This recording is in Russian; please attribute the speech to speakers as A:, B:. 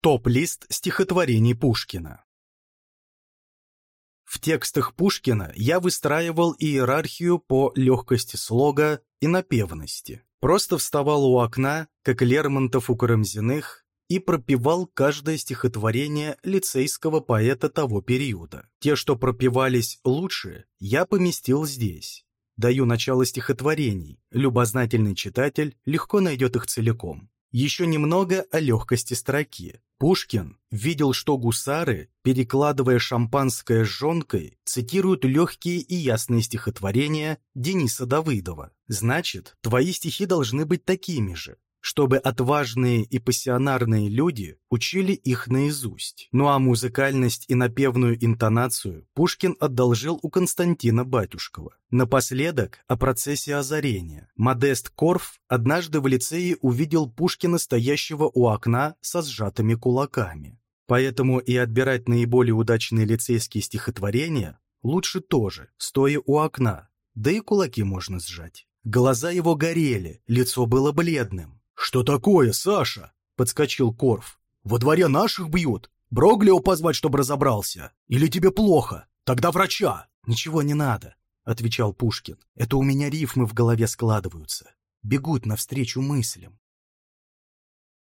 A: Топ-лист стихотворений Пушкина. В текстах Пушкина я выстраивал иерархию по легкости слога и напевности. Просто вставал у окна, как Лермонтов у Карамзиных, и пропевал каждое стихотворение лицейского поэта того периода. Те, что пропевались лучше, я поместил здесь. Даю начало стихотворений, любознательный читатель легко найдет их целиком. Еще немного о легкости строки. Пушкин видел, что гусары, перекладывая шампанское с жонкой, цитируют легкие и ясные стихотворения Дениса Давыдова. Значит, твои стихи должны быть такими же чтобы отважные и пассионарные люди учили их наизусть. Ну а музыкальность и напевную интонацию Пушкин одолжил у Константина Батюшкова. Напоследок о процессе озарения. Модест Корф однажды в лицее увидел Пушкина, стоящего у окна со сжатыми кулаками. Поэтому и отбирать наиболее удачные лицейские стихотворения лучше тоже, стоя у окна, да и кулаки можно сжать. Глаза его горели, лицо было бледным.
B: «Что такое, Саша?» — подскочил Корф. «Во дворе наших бьют. Броглио позвать, чтобы разобрался? Или тебе плохо? Тогда врача!»
A: «Ничего не надо», — отвечал Пушкин. «Это у меня рифмы в голове складываются. Бегут навстречу мыслям.